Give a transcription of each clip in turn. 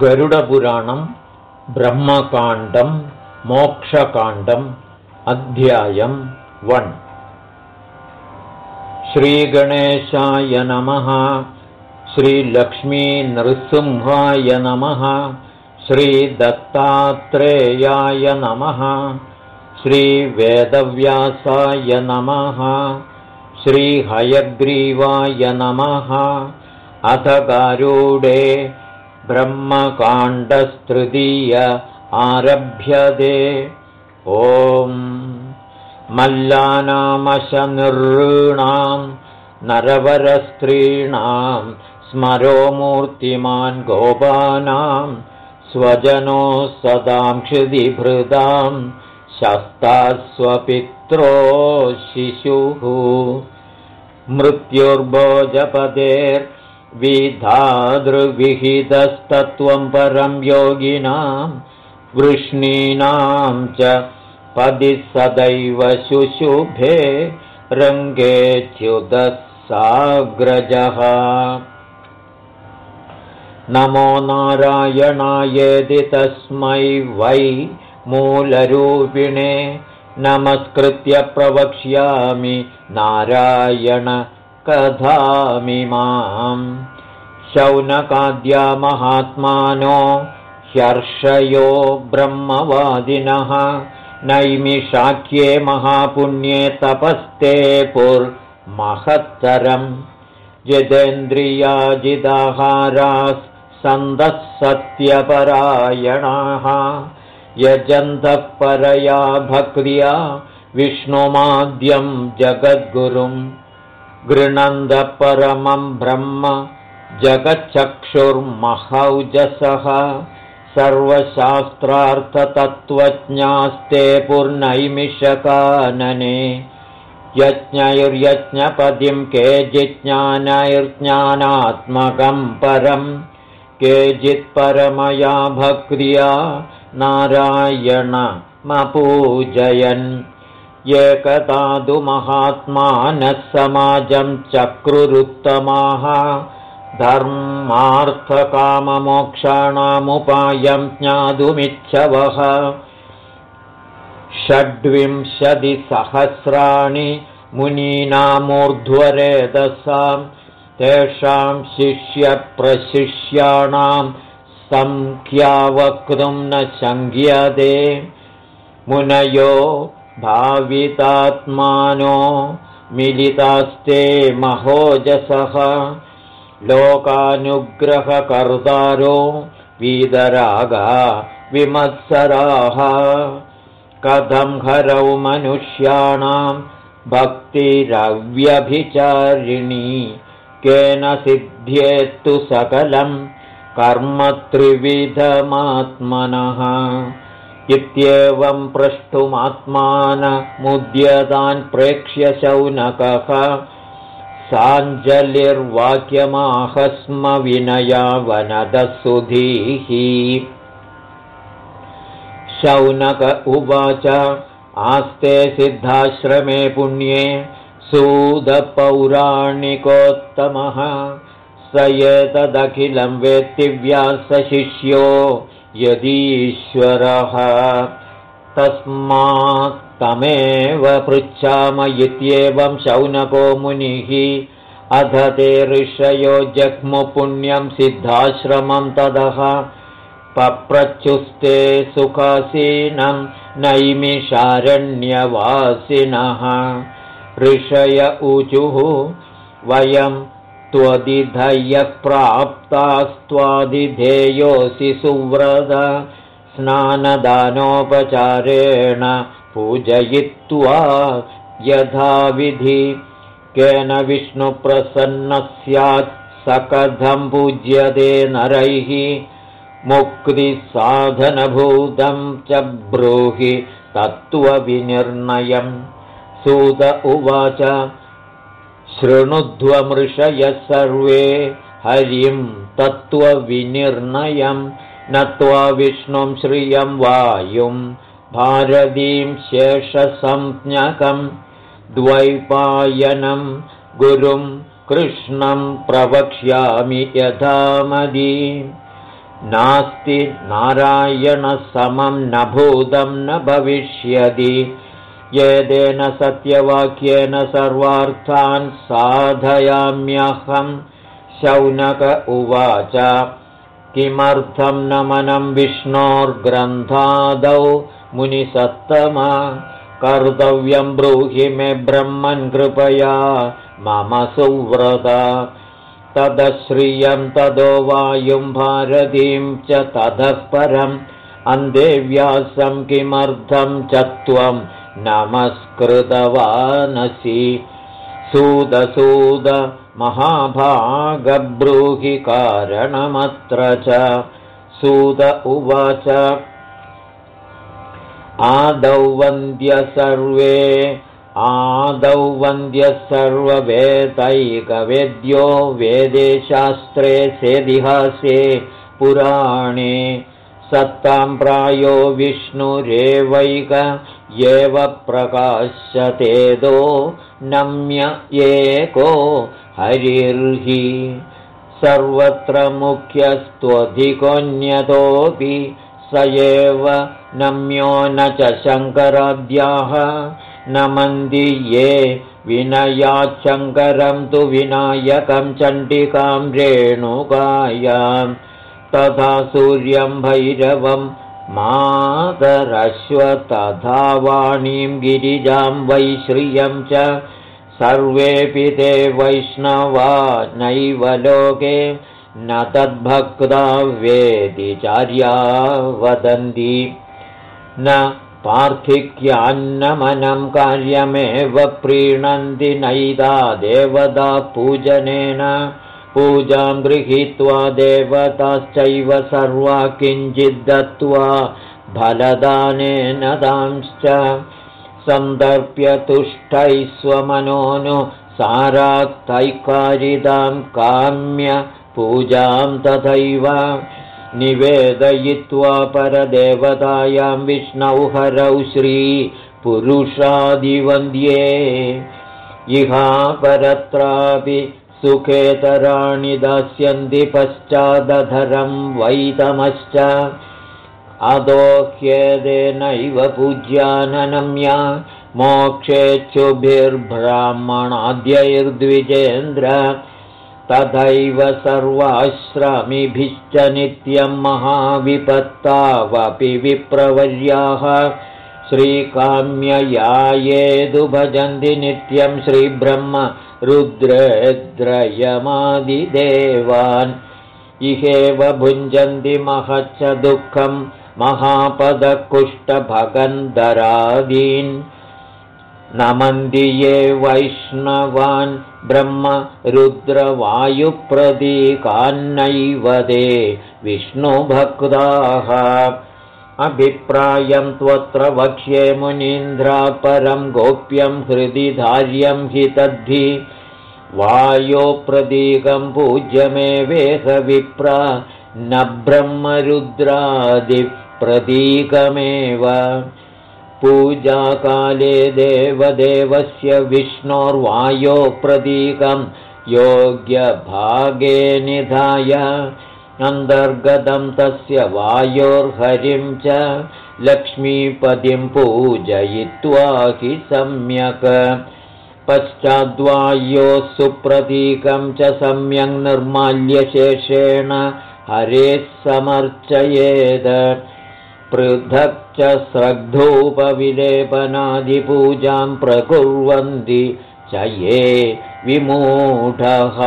गरुडपुराणं ब्रह्मकाण्डं मोक्षकाण्डम् अध्यायं वन्। श्रीगणेशाय नमः श्रीलक्ष्मीनृसिंहाय नमः श्रीदत्तात्रेयाय नमः श्रीवेदव्यासाय नमः श्रीहयग्रीवाय नमः अथ गारूडे ब्रह्मकाण्डस्तृतीय आरभ्यते। ॐ मल्लानामशनृणां नरवरस्त्रीणां स्मरो मूर्तिमान् गोपानां स्वजनो सदां क्षिदिभृतां शस्तास्वपित्रो शिशुः। मृत्युर्भोजपदेर् विधातृविहितस्तत्त्वं परं योगिनां वृष्णीनां च पदि सदैव शुशुभे साग्रजः नमो नारायणायेदि तस्मै वै मूलरूपिणे नमस्कृत्य प्रवक्ष्यामि नारायण कथामिमाम् शौनकाद्या महात्मानो ह्यर्षयो ब्रह्मवादिनः। नैमिषाख्ये महापुण्ये तपस्ते पुर्महत्तरम् जितेन्द्रियाजिदाहाराः सन्दः सत्यपरायणाः। यजन्तः परया भक्रिया विष्णुमाद्यं जगद्गुरुम् गृणन्दपरमं ब्रह्म जगच्चक्षुर्महौजसः। सर्वशास्त्रार्थतत्त्वज्ञास्ते पुर्नैमिषकानने यज्ञैर्यज्ञपदिं केचिज्ज्ञानैर्ज्ञानात्मकं परं। केचित्परमया भक्रिया नारायणमपूजयन् एकतादुमहात्मानः समाजं चक्रुरुत्तमाः धर्मार्थकाममोक्षाणामुपायं ज्ञातुमिच्छवः षड्विंशतिसहस्राणि मुनीनामूर्ध्वरेदसां तेषां शिष्यप्रशिष्याणां सङ्ख्यावक्तुं न शङ्क्यते। मुनयो भावितात्मानो मिलितास्ते महोजसः लोकानुग्रहकर्तारो वीदरागा विमत्सराः। कथं हरौ मनुष्याणां भक्तिरव्यभिचारिणी केन सिद्ध्येत्तु सकलं कर्म त्रिविधमात्मनः इत्येवं प्रष्टुमात्मानमुद्यतान् प्रेक्ष्य शौनकः साञ्जलिर्वाक्यमाहस्म विनया वनदसुधीः शौनक उवाच आस्ते सिद्धाश्रमे पुण्ये सूदपौराणिकोत्तमः। स एतदखिलं वेत्तिव्यासशिष्यो यदीश्वरः तस्मात् तमेव पृच्छाम इत्येवं शौनको मुनिः अध ते ऋषयो जग्मुपुण्यं सिद्धाश्रमं तदः पप्रच्युस्ते सुखासीनं नैमिषारण्यवासिनः ऋषय ऊचुः वयं त्वदिधयः प्राप्तास्त्वादिधेयोऽसि सुव्रत स्नानदानोपचारेण पूजयित्वा यथाविधि केन विष्णुप्रसन्नः स्यात् स कथं पूज्यते नरैः मुक्तिसाधनभूतं च ब्रूहि तत्त्वविनिर्णयम्। सूत उवाच शृणुध्वमृषयः सर्वे हरिं तत्त्वविनिर्णयं नत्वा विष्णुं श्रियं वायुं भारतीं शेषसंज्ञकं द्वैपायनं गुरुं कृष्णं प्रवक्ष्यामि यथामदी नास्ति नारायणसमं न भूतं न भविष्यति येदेन सत्यवाक्येन सर्वार्थान् साधयाम्यहं। शौनक उवाच किमर्थं नमनं विष्णोर्ग्रन्थादौ मुनिसत्तमा? कर्तव्यं ब्रूहि मे ब्रह्मन् कृपया मम सुव्रत। तदश्रियं तदो वायुं भारतीं च ततः परम्। अन्देव्यासं किमर्थं च त्वं नमस्कृतवानसि। सूदसूद महाभागब्रूहि कारणमत्र च। सूद उवाच आदौ वन्द्य सर्वे आदौ वन्द्यः सर्ववेदैकवेद्यो वेदे शास्त्रे सेदिहासे पुराणे। सत्तां प्रायो विष्णुरेवैक एव प्रकाश्यतेदो नम्य एको हरिर्हि। सर्वत्र मुख्यस्त्वधिकोऽन्यतोऽपि स एव नम्यो न च शङ्कराद्याः न मन्दि ये विनयाच्छङ्करं तु विनायकं चण्डिकां रेणुकायां। तथा सूर्यं भैरवं मातरश्व तथा वाणीं गिरिजां वैश्रियं च सर्वेऽपि ते वैष्णवा नैव लोके न तद्भक्ता वेदिचार्या वदन्ति। न पार्थिक्यान्नमनं कार्यमेव प्रीणन्ति नैदा देवता पूजनेन पूजां गृहीत्वा देवताश्चैव सर्वा किञ्चिद्दत्त्वा फलदानेन दांश्च सन्दर्प्य तुष्टैः स्वमनोनु साराक्तैकारितां काम्य पूजां तथैव निवेदयित्वा परदेवतायां विष्णौ हरौ श्रीपुरुषादिवन्द्ये। इहा परत्रापि सुखेतराणि दास्यन्ति पश्चादधरं वैतमश्च। अदोह्येदेनैव पूज्याननम्या। मोक्षेच्छुभिर्ब्राह्मणाद्यैर्द्विजेन्द्र। तथैव सर्वाश्रमिभिश्च नित्यं महाविपत्तावपि विप्रवर्याः। श्रीकाम्ययायेदु भजन्ति नित्यं श्रीब्रह्म रुद्रेद्रयमादिदेवान्। इहेव भुञ्जन्ति महच्च दुःखं महापदकुष्ठभगन्धरादीन्। नमन्ति ये वैष्णवान् ब्रह्म रुद्रवायुप्रतीकान्नैव ते। विष्णुभक्ताः अभिप्रायं त्वत्र वक्ष्ये मुनीन्द्रापरं गोप्यं हृदि धार्यं हि तद्धि। वायोप्रतीकं पूज्यमेवेह न ब्रह्मरुद्रादिप्रतीकमेव पूजाकाले देवदेवस्य विष्णोर्वायो प्रतीकं योग्यभागे निधाय अन्तर्गतं तस्य वायोर्हरिं च लक्ष्मीपतिं पूजयित्वा हि सम्यक्। पश्चाद्वायोः सुप्रतीकं च सम्यक् निर्माल्यशेषेण हरेः समर्चयेत् पृथक् च श्रद्धोपविलेपनादिपूजां प्रकुर्वन्ति च ये विमूढः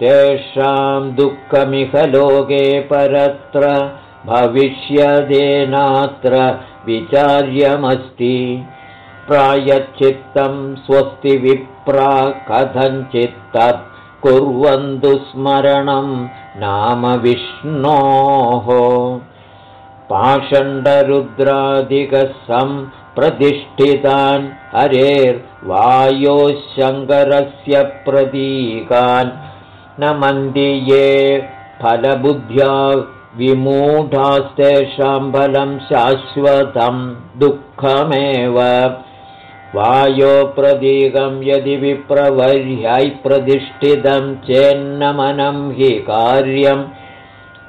तेषां दुःखमिह लोके परत्र भविष्यदेनात्र विचार्यमस्ति। प्रायच्चित्तं स्वस्ति विप्रा कथञ्चित्तत् कुर्वन्तु स्मरणं नाम विष्णोः। पाषण्डरुद्रादिकसं प्रतिष्ठितान् हरेर्वायोः शङ्करस्य प्रतीकान् न मन्दि ये फलबुद्ध्या विमूढास्तेषां फलं शाश्वतं दुःखमेव। वायोप्रतीकं यदि विप्रवर्यै प्रतिष्ठितं चेन्नमनं हि कार्यम्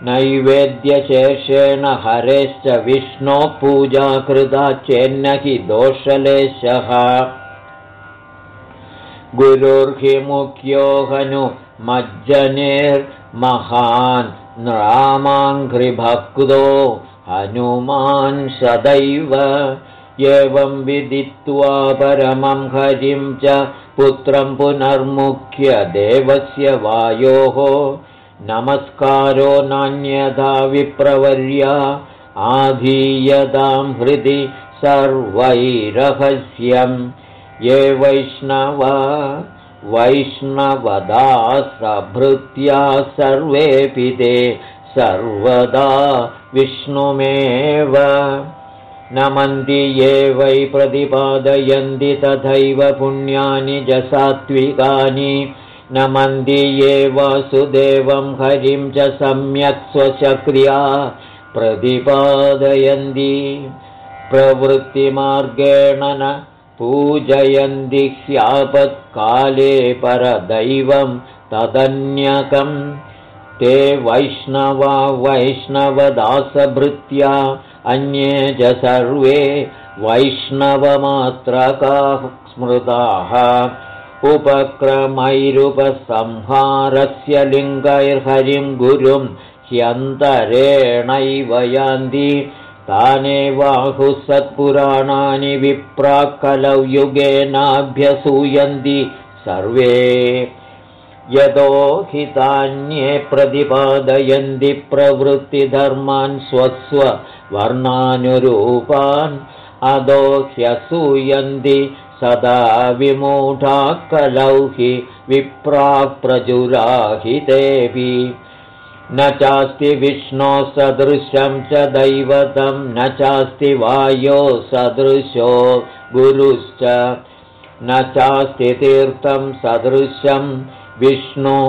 नैवेद्यशेषेण हरेश्च विष्णो पूजा कृता चेन्न हि दोषलेशः। गुरुर्हि मुख्यो हनु मज्जनेर्महान् रामाङ्घ्रिभक्तो हनुमान् सदैव। एवं विदित्वा परमं हरिं च पुत्रं पुनर्मुख्य देवस्य वायोः। नमस्कारो नान्यथा विप्रवर्या आधीयतां हृदि सर्वैरहस्यं ये वैष्णव वैष्णवदा सभृत्या सर्वेऽपि ते सर्वदा विष्णुमेव। नमन्ति ये वै प्रतिपादयन्ति तथैव पुण्यानि च सात्विकानि। नमन्ति ये वासुदेवं हरिं च सम्यक् स्वचक्रिया प्रतिपादयन्ति। प्रवृत्तिमार्गेण न पूजयन्ति ह्यापत्काले परदैवं तदन्यकम् ते वैष्णवा वैष्णवदासभृत्या अन्ये च सर्वे वैष्णवमात्रकाः स्मृताः। उपक्रमैरुपसंहारस्य लिङ्गैर्हरिं गुरुं ह्यन्तरेणैव यान्ति तानेवाहुः सत्पुराणानि विप्राक्कलौ युगेनाभ्यसूयन्ति सर्वे। यतो हि तान्ये प्रतिपादयन्ति प्रवृत्तिधर्मान् स्वस्ववर्णानुरूपान् अदो ह्यसूयन्ति सदा विमूढा कलौ हि विप्राप्रजुराहितेऽपि न चास्ति विष्णो सदृशं च दैवतं न चास्ति वायो सदृशो गुरुश्च। न चास्ति तीर्थं सदृशं विष्णु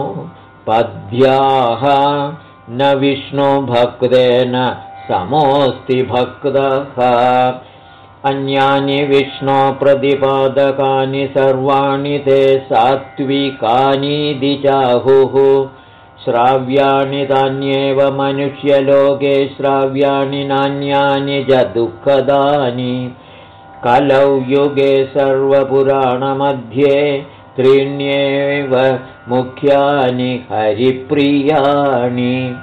पद्याः न विष्णुभक्तेन समोऽस्ति भक्तः। अन्यानि विष्णो प्रतिपादकानि सर्वाणि ते सात्विकानि दिचाहुः श्राव्याणि तान्येव मनुष्यलोके श्राव्याणि नान्यानि च दुःखदानि। कलौ युगे सर्वपुराणमध्ये त्रीण्येव मुख्यानि हरिप्रियाणि।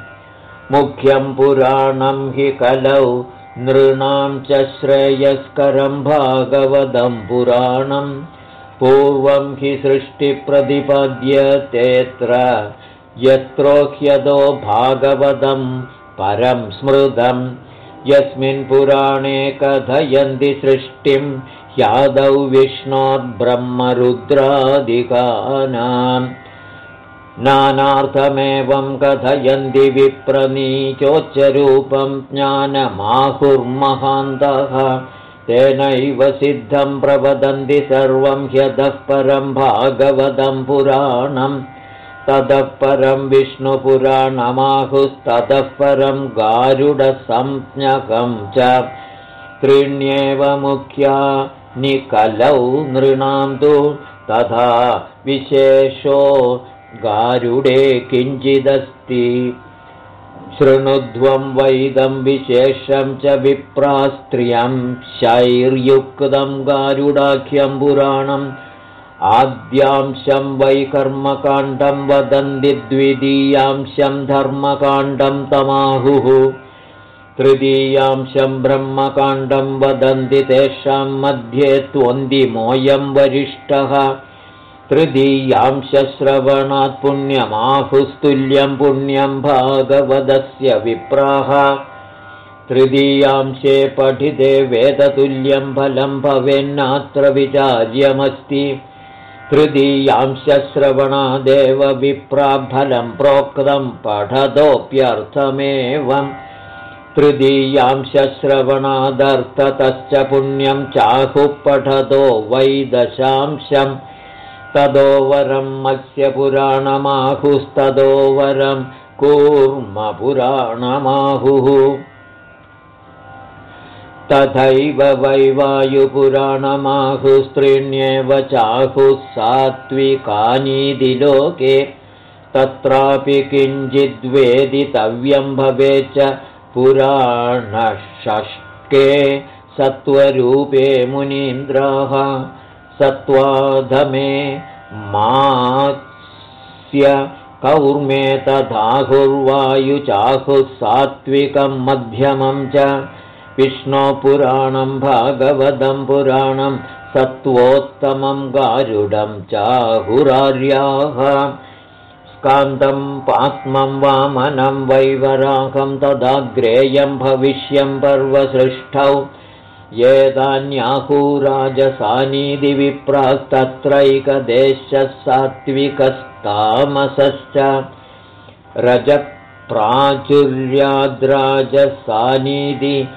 मुख्यं पुराणं हि कलौ नृणां च श्रेयस्करं भागवतं पुराणं। पूर्वं हि सृष्टिप्रतिपद्यतेऽत्र यत्रोह्यदो भागवतं परं स्मृतं। यस्मिन् पुराणे कथयन्ति सृष्टिं ह्यादौ विष्णोर्ब्रह्मरुद्रादिकानाम् नानार्थमेवं कथयन्ति विप्रनीचोच्चरूपं ज्ञानमाहुर्महान्तः। तेनैव सिद्धं प्रवदन्ति सर्वं ह्यतः परं भागवतं पुराणम् ततः परं विष्णुपुराणमाहुस्ततः परं गारुडसंज्ञकं च त्रीण्येव मुख्या निकलौ नृणां तु तथा विशेषो गारुडे किञ्चिदस्ति। शृणुध्वं वैदं विशेषं च विप्रास्त्रियं शैर्युक्तं गारुडाख्यं पुराणम् आद्यांशं वै कर्मकाण्डं वदन्ति द्वितीयांशं धर्मकाण्डं तमाहुः। तृतीयांशं ब्रह्मकाण्डं वदन्ति तेषां मध्ये त्वन्दिमोऽयं वरिष्ठः। तृतीयांशश्रवणात् पुण्यमाहुस्तुल्यं पुण्यं भागवदस्य विप्राः। तृतीयांशे पठिते वेदतुल्यं फलं भवेन्नात्र विचार्यमस्ति तृतीयांशश्रवणादेव विप्राफलं प्रोक्तं पठतोऽप्यर्थमेवम्। तृतीयांशश्रवणादर्थतश्च पुण्यं चाहुः पठतो वै दशांशम् तदो वरं मत्स्यपुराणमाहुस्तदो वरं कूर्मपुराणमाहुः तथैव वैवायुपुराणमाहुस्त्रीण्येव चाहुः सात्विकानीति लोके तत्रापि किञ्चिद्वेदितव्यं भवेच्च पुराणषष्के सत्त्वरूपे मुनीन्द्राः सत्त्वाधमे मास्य कौर्मे तथाहुर्वायुचाहुः सात्विकं मध्यमं च विष्णोपुराणं भागवतं पुराणं सत्त्वोत्तमं गारुडं चाहुरार्याः। स्कान्दं पात्मं वामनं वैवराहं तदाग्रेयं भविष्यं पर्वसृष्टौ। येदान्याहुराजसानीदिविप्रास्तत्रैकदेशः सात्विकस्तामसश्च रजप्राचुर्याद्राजसानीदि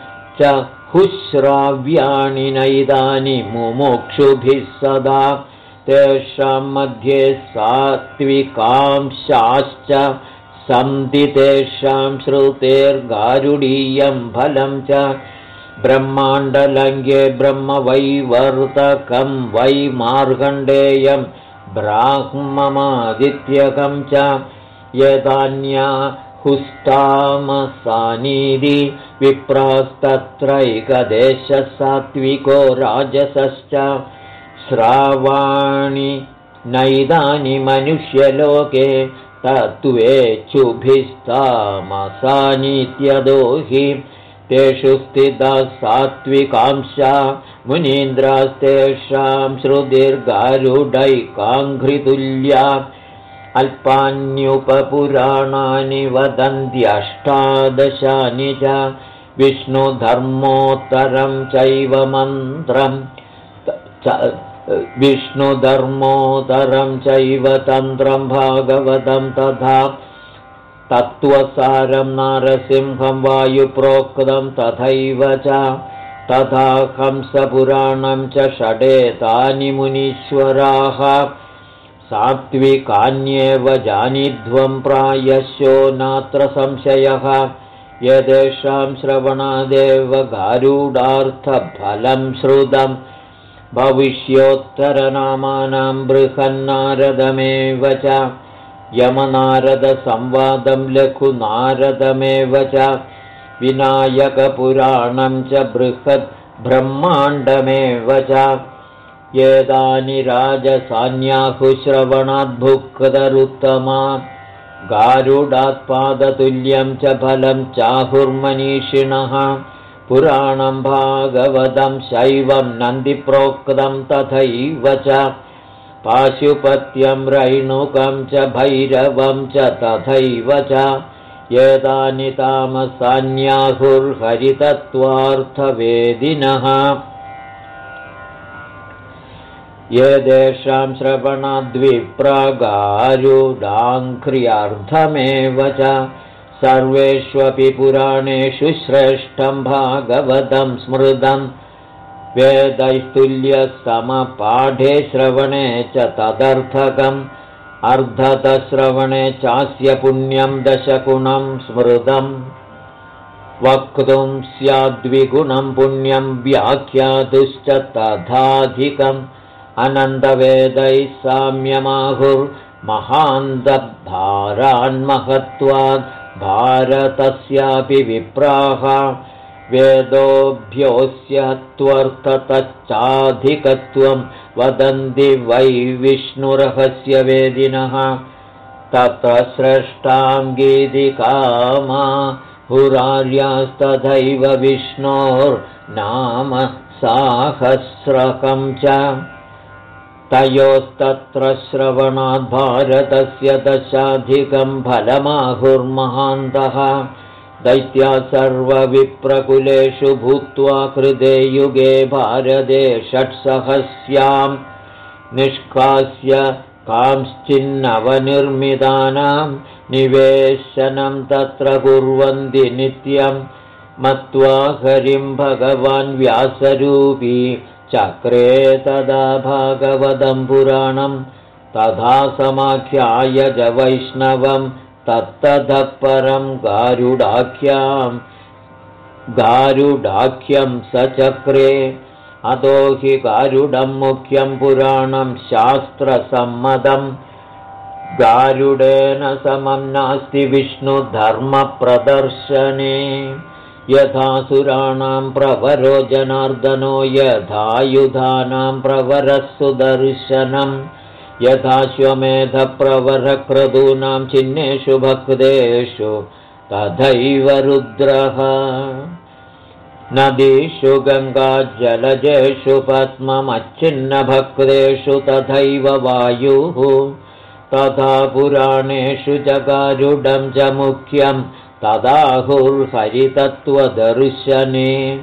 च हुश्राव्याणि नैदानि मुमुक्षुभिः सदा तेषां मध्ये सात्विकांशाश्च सन्ति तेषां श्रुतेर्गारुडीयं फलं च ब्रह्माण्डलङ्घ्ये ब्रह्मवैवर्तकं वै मार्गण्डेयं ब्राह्ममादित्यकं च यदान्या हुस्तामसानीदि विप्रास्तत्रैकदेशः सात्विको राजसश्च। श्रावाणि नैदानि मनुष्यलोके तत्त्वेच्छुभिस्तामसानीत्यदो हि तेषु स्थिताः सात्विकांशा मुनीन्द्रास्तेषां श्रुतिर्गारुडैकाङ्घ्रितुल्या अल्पान्युपपुराणानि वदन्त्यष्टादशानि च विष्णुधर्मोत्तरं चैव मन्त्रं विष्णुधर्मोत्तरं चैव तन्त्रं भागवतं तथा तत्त्वसारं नारसिंहं वायुप्रोक्तं तथैव च तथा हंसपुराणं च षडेतानि मुनीश्वराः सात्विकान्येव जानिध्वं प्रायशो नात्र संशयः। यदेषां श्रवणादेव गारूडार्थफलं श्रुतं। भविष्योत्तरनामानां बृहन्नारदमेव च। यमनारदसंवादं लघुनारदमेव च। विनायकपुराणं च बृहद्ब्रह्माण्डमेव च एतानि राजसान्याहुश्रवणाद्भुक्तरुत्तमा गारुडात्पादतुल्यं च फलं चाहुर्मनीषिणः। पुराणं भागवतं शैवं नन्दिप्रोक्तं तथैव च। पाशुपत्यं रैणुकं च भैरवं च तथैव च। एतानि तामसान्याहुर्हरितत्वार्थवेदिनः यदेषां श्रवणद्विप्रगारुडाङ्घ्र्यर्थमेव च सर्वेष्वपि पुराणेषु श्रेष्ठं भागवतं स्मृतं वेदैस्तुल्यसमपाठे श्रवणे च तदर्थकम् अर्धतश्रवणे चास्य पुण्यं दशगुणं स्मृतम् वक्तुं स्याद्विगुणं पुण्यं व्याख्यातुश्च तथाधिकम् अनन्तवेदैः साम्यमाहुर्महान्तभारान्महत्वाद् भारतस्यापि विप्राः वेदोऽभ्योऽस्य त्वर्थतच्चाधिकत्वं वदन्ति वै विष्णुरहस्यवेदिनः तत्र स्रष्टां गीतिकामा हुरार्यास्तथैव विष्णोर्नाम साहस्रकं च तयोस्तत्र श्रवणाद्भारतस्य दशाधिकं फलमाहुर्महान्तः। दैत्या सर्वविप्रकुलेषु भूत्वा कृते युगे भारते षट्सहस्यां निष्कास्य कांश्चिन्नवनिर्मितानां निवेशनं तत्र कुर्वन्ति नित्यं। मत्वा हरिं भगवान् व्यासरूपी चक्रे तदा भागवतं पुराणं तथा समाख्याय च वैष्णवं तत्ततः परं गारुडाख्यां गारुडाख्यं सचक्रे। अतो हि गारुडं मुख्यं पुराणं शास्त्रसम्मतं। गारुडेन समं नास्ति विष्णुधर्मप्रदर्शने यथासुराणां प्रवरो जनार्दनो यथायुधानां प्रवरः सुदर्शनं यथाश्वमेधप्रवरक्रदूनां चिह्नेषु भक्तेषु तथैव रुद्रः। नदीषु गङ्गाजलजेषु पद्ममच्छिन्नभक्तेषु तथैव वायुः। तथा पुराणेषु जगारुडं च मुख्यं तदाहुर्हरितत्त्वदर्शने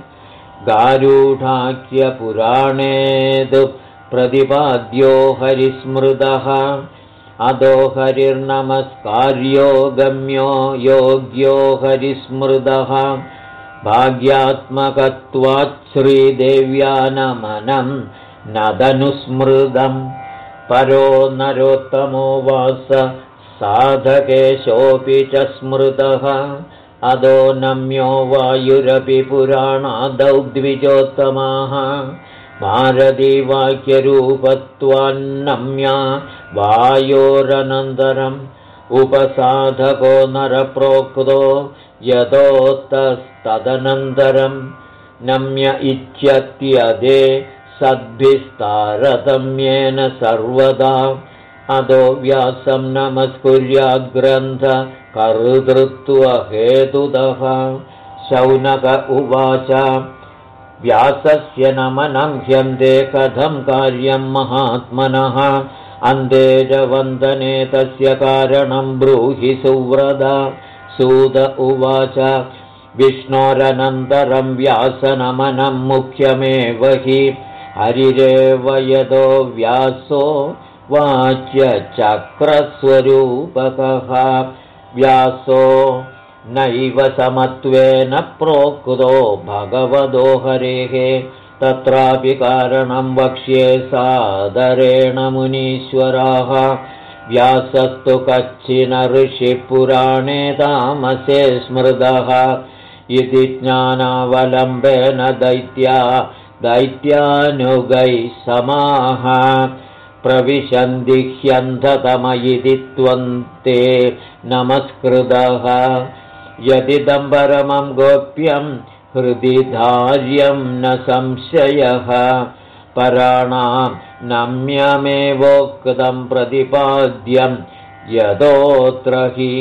गारूढाख्यपुराणे प्रतिपाद्यो हरिस्मृतः। अधो हरिर्नमस्कार्यो गम्यो योग्यो हरिस्मृतः। भाग्यात्मकत्वाच्छ्रीदेव्या नमनं नदनुस्मृतम्। परो नरोत्तमो वास साधकेशोऽपि च स्मृतः। अदो नम्यो वायुरपि पुराणादौ द्विजोत्तमाः। भारतीवाक्यरूपत्वान्नम्या वायोरनन्तरम् उपसाधको नरप्रोक्तो यतोत्तस्तदनन्तरं नम्य इत्यत्यदे सद्भिस्तारतम्येन सर्वदा अदो व्यासं नमस्कुर्याग्रन्थकर्तृत्वहेतुतः शौनक उवाच व्यासस्य नमनं ह्यन्ते कथं कार्यं महात्मनः अन्ते च वन्दने तस्य कारणं ब्रूहि सुव्रदा सूद उवाच विष्णोरनन्तरं व्यासनमनं मुख्यमेव हि हरिरेव यदो व्यासो वाच्यचक्रस्वरूपकः। व्यासो नैव समत्वेन प्रोक्तो भगवतो हरेः। तत्रापि कारणं वक्ष्ये सादरेण मुनीश्वराः। व्यासस्तु कच्चिन ऋषिपुराणे तामसे स्मृतः। इति ज्ञानावलम्बेन दैत्या दैत्यानुगैः समाः प्रविशन्दिह्यन्धतम इति त्वं ते नमस्कृतः यदिदम्बरमं गोप्यं हृदि धार्यं न संशयः। पराणां नम्यमेवोक्तं प्रतिपाद्यं यदोत्र हि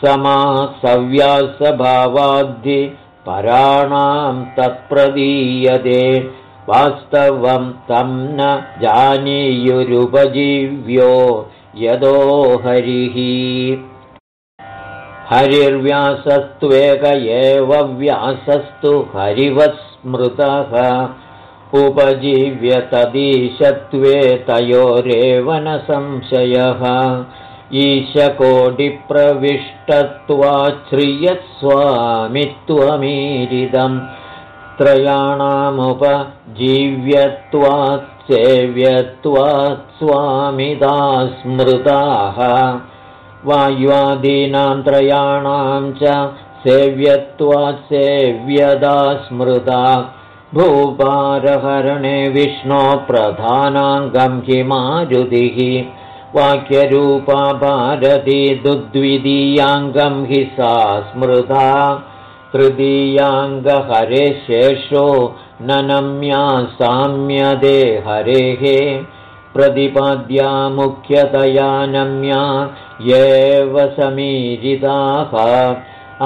समासव्यासभावाद्धि पराणां तत्प्रदीयते वास्तवं तं न जानीयुरुपजीव्यो यदो हरिः। हरिर्व्यासस्त्वेक एव व्यासस्तु हरिवस्मृतः। उपजीव्य तदीशत्वे तयोरेव न संशयः। ईशकोटिप्रविष्टत्वाच्छ्रियस्वामित्वमीरिदम् त्रयाणामुपजीव्यत्वात् सेव्यत्वात् स्वामिदा स्मृताः वायुवादीनां त्रयाणां च सेव्यत्वात् सेव्यदा स्मृता भूपारहरणे विष्णो प्रधानाङ्गं हि मारुतिः वाक्यरूपा भारती दुद्वितीयाङ्गं हि सा स्मृता तृतीयाङ्गहरे शेषो ननम्या साम्यदे हरेः प्रतिपाद्या मुख्यतया नम्या एव समीरिताः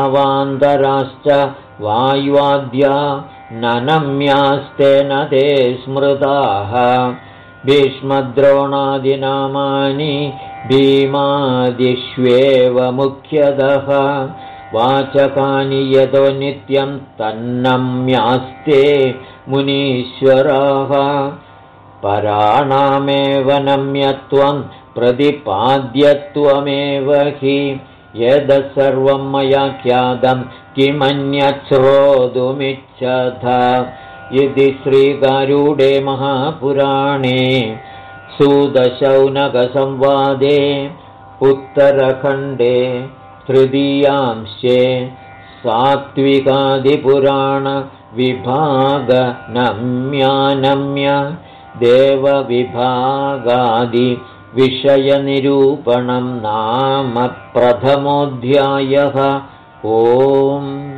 अवान्तराश्च वायुवाद्या ननम्यास्तेन ते स्मृताः भीष्मद्रोणादिनामानि भीमादिष्वेव मुख्यतः वाचकानि यतो नित्यं तन्नम्यास्ते मुनीश्वराः। पराणामेव नम्यत्वं प्रतिपाद्यत्वमेव हि। यदसर्वं मया ख्यातं किमन्यच्छ्रोतुमिच्छथ। इति श्रीगारूडे महापुराणे सुदशौनकसंवादे उत्तरखण्डे तृतीयांशे सात्विकादिपुराणविभागनम्यानम्य देवविभागादि विषयनिरूपणं नाम प्रथमोऽध्यायः ओम्।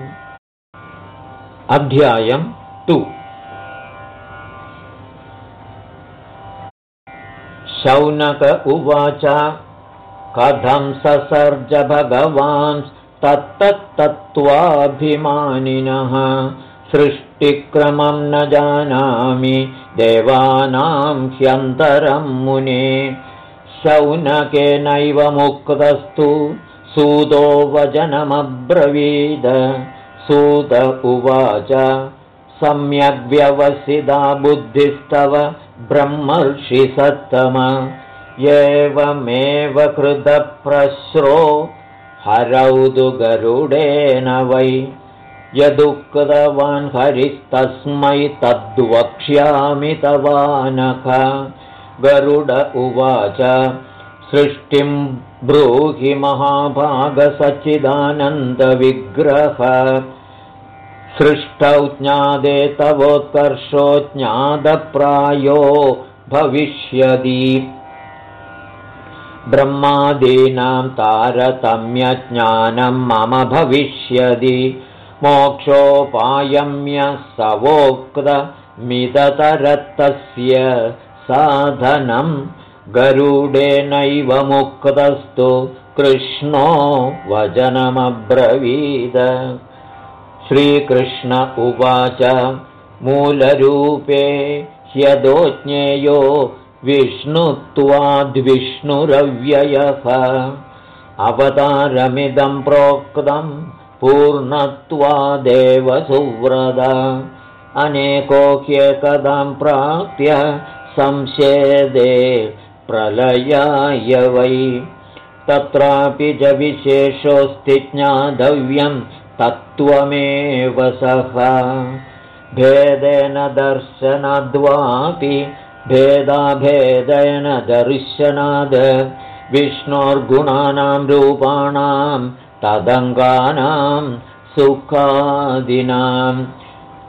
अध्यायं टु। शौनक उवाच कथं ससर्ज भगवान् तत्तत्तत्त्वाभिमानिनः। सृष्टिक्रमं न जानामि देवानां ह्यन्तरं मुने। शौनकेनैव मुक्तस्तु सूतो वचनमब्रवीद। सूत उवाच सम्यग्व्यवसिता बुद्धिस्तव ब्रह्मर्षि सत्तम एवमेव कृतप्रश्रो हरौदु गरुडेन वै। यदुक्तवान् हरिस्तस्मै तद्वक्ष्यामि तवानख। गरुड उवाच सृष्टिं ब्रूहि महाभागसच्चिदानन्दविग्रह। सृष्टौ ज्ञादे तवोत्कर्षो ज्ञादप्रायो भविष्यति ब्रह्मादीनां तारतम्यज्ञानं मम भविष्यति। मोक्षोपायम्य सवोक्तमिदतरत्तस्य साधनं गरुडेनैव मुक्तस्तु। कृष्णो वचनमब्रवीद। श्रीकृष्ण उवाच मूलरूपे ह्यदो ज्ञेयो विष्णुत्वाद्विष्णुरव्ययः। अवतारमिदं प्रोक्तं पूर्णत्वादेव सुव्रत अनेको ह्येकदां प्राप्य संशेदे प्रलयाय वै। तत्रापि च विशेषोऽस्ति ज्ञातव्यं तत्त्वमेव सः। भेदेन दर्शनद्वापि भेदाभेदेन दर्शनाद् विष्णोर्गुणानां रूपाणां तदङ्गानां सुखादिनां।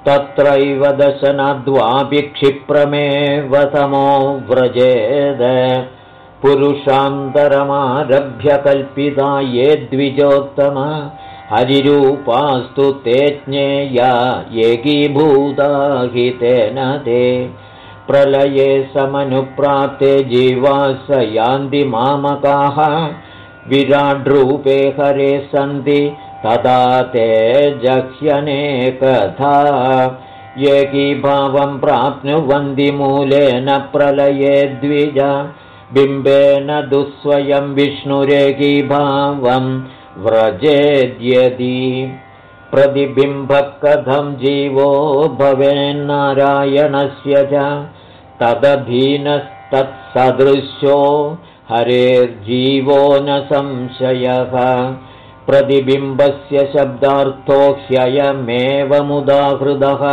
तत्रैव दशनद्वापि क्षिप्रमेव तमो व्रजेद। पुरुषान्तरमारभ्य कल्पिता ये द्विजोत्तम। हरिरूपास्तु ते ज्ञेया एकीभूता हि तेन ते प्रलये समनुप्राप्ते जीवास यान्ति मामकाः। विराड्रूपे हरे सन्ति तदा ते जह्यनेकथा एकीभावं प्राप्नुवन्ति मूलेन प्रलये द्विज। बिम्बेन दुःस्वयं विष्णुरेकीभावं व्रजेद्यदि प्रतिबिम्बकथं जीवो भवेन्नारायणस्य च तदधीनस्तत्सदृश्यो हरेर्जीवो न संशयः। प्रतिबिम्बस्य शब्दार्थो ह्ययमेवमुदाहृदः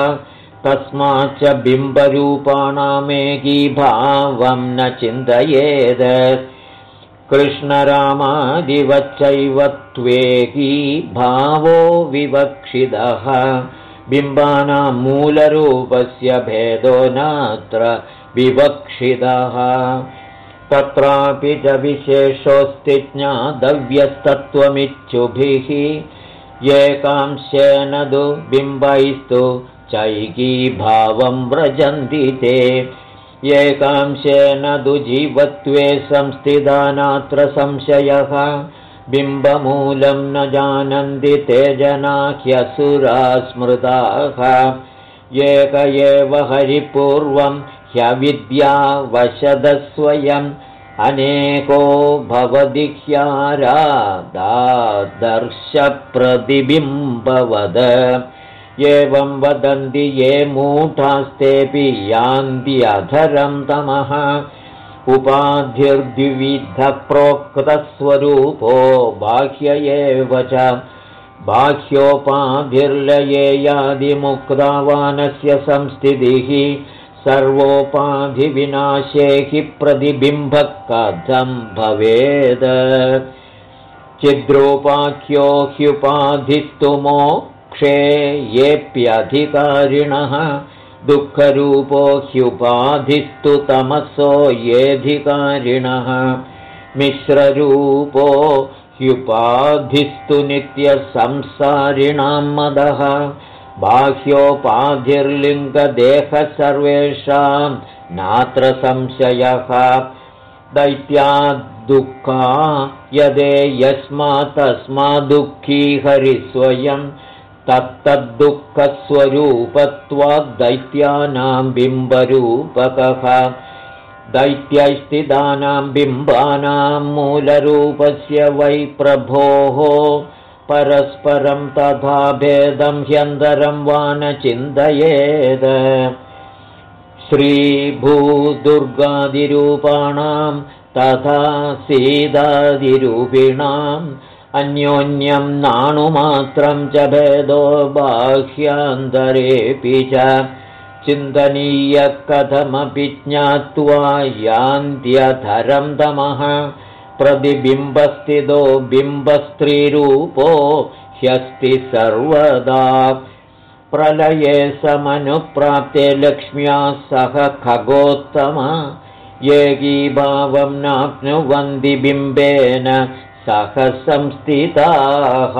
तस्माच्च बिम्बरूपाणामेकीभावं न चिन्तयेत् कृष्णरामादिवच्चैव त्वेकी भावो विवक्षितः बिम्बानां मूलरूपस्य भेदो नात्र विवक्षितः तत्रापि च विशेषोऽस्ति ज्ञातव्यस्तत्त्वमिच्छुभिः। एकांशेन दु बिम्बैस्तु चैकीभावं व्रजन्ति ते एकांशेन दु जीवत्वे संस्थिता नात्र संशयः। बिम्बमूलं न जानन्ति ते जना ह्यसुरा स्मृताः एक एव हरिपूर्वं ह्यविद्यावशदस्वयम् अनेको भवति ह्यारादादर्शप्रतिबिम्बवद एवं वदन्ति ये मूढास्तेऽपि यान्ति अधरं तमः। उपाधिर्द्विविधप्रोक्तस्वरूपो बाह्य एव च। बाह्योपाधिर्लयेयादिमुक्तावानस्य संस्थितिः। सर्वोपाधिविनाशे हि प्रतिबिम्बः कथं भवेद। चिद्रूपाख्यो ह्युपाधिस्तु मोक्षे येऽप्यधिकारिणः दुःखरूपो ह्युपाधिस्तु तमसो येऽधिकारिणः मिश्ररूपो ह्युपाधिस्तु नित्यसंसारिणां मदः बाह्योपाधिर्लिङ्गदेह सर्वेषां नात्र संशयः दैत्याद्दुःखा यदे यस्मात्तस्मादुःखी हरिस्वयं तत्तद्दुःखस्वरूपत्वाद्दैत्यानां बिम्बरूपकः। दैत्यैस्थितानां बिम्बानां मूलरूपस्य वै प्रभोः। परस्परं तथा भेदं ह्यन्तरं वा न चिन्तयेत् श्रीभूदुर्गादिरूपाणां तथा सीदादिरूपिणाम् अन्योन्यं नाणुमात्रं च भेदो बाह्यान्तरेऽपि च चिन्तनीयकथमपि ज्ञात्वा यान्त्यधरं तमः प्रतिबिम्बस्थितो बिम्बस्त्रीरूपो ह्यस्ति सर्वदा। प्रलये समनुप्राप्ते लक्ष्म्या सह खगोत्तम। एकीभावं नाप्नुवन्ति बिम्बेन सह संस्थिताः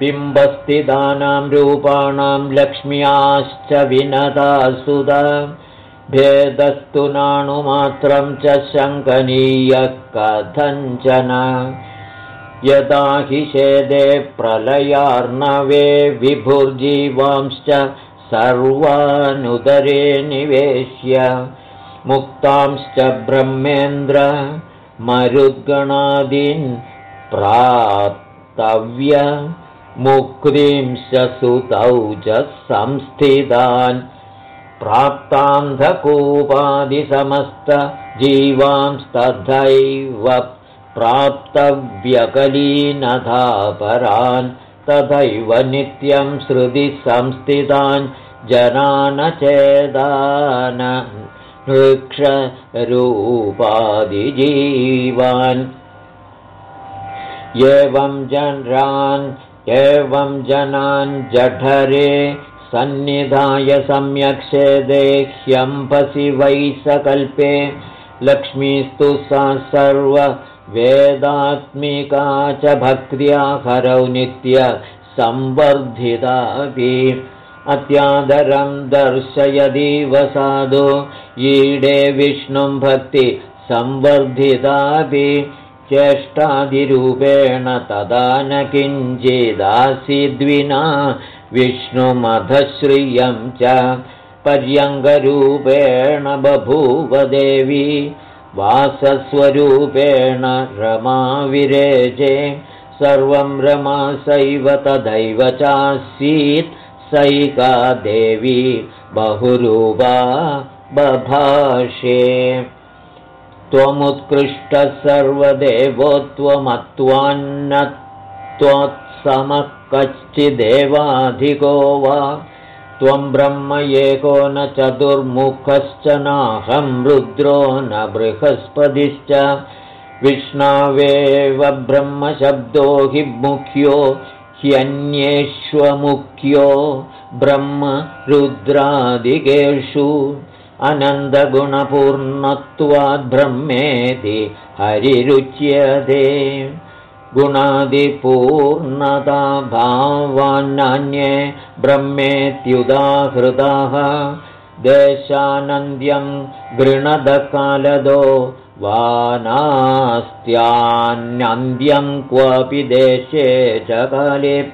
बिम्बस्थितानां रूपाणां लक्ष्म्याश्च विनदासुदा भेदस्तु नाणुमात्रं च शङ्कनीयः कथञ्चन यदा हि शेदे प्रलयार्णवे विभुर्जीवांश्च सर्वानुदरे निवेश्य। मुक्तांश्च ब्रह्मेन्द्र मरुद्गणादीन् प्राप्तव्य मुक्तिंश्च सुतौ च संस्थितान् प्राप्तान्धकूपादिसमस्तजीवांस्तथैव प्राप्तव्यकलीनधापरान् तथैव नित्यं श्रुतिसंस्थितान् जनानचेदान वृक्षरूपादिजीवान्। एवं जनान् एवं जनान् जठरे सन्निधाय सम्यक्षेदेह्यम्भसि वै सकल्पे लक्ष्मीस्तु सा सर्ववेदात्मिका च भक्त्या हरौ नित्य संवर्धितापि अत्यादरं दर्शयदीव साधु। ईडे विष्णुं भक्ति संवर्धितापि चेष्टादिरूपेण तदा न किञ्चिदासीद्विना। विष्णुमधश्रियं च पर्यङ्गरूपेण बभूवदेवी वासस्वरूपेण रमाविरेजे। सर्वं रमासैव तदैव चासीत् सैका देवी बहुरूपा बभाषे। त्वमुत्कृष्टः सर्वदेवो त्वमत्वान्न त्वत्समः कश्चिदेवाधिको वा? त्वं ब्रह्म एको न चतुर्मुखश्च नाहं रुद्रो न बृहस्पतिश्च। विष्णावेव ब्रह्मशब्दो हि मुख्यो ह्यन्येष्वमुख्यो ब्रह्म रुद्रादिकेषु अनन्दगुणपूर्णत्वाद्ब्रह्मेति हरिरुच्यते। गुणादिपूर्णता भावान्नान्ये ब्रह्मेत्युदाहृताः। देशानन्द्यं गृणदकालदो वा नास्त्यान्यन्त्यं क्वापि देशे च काले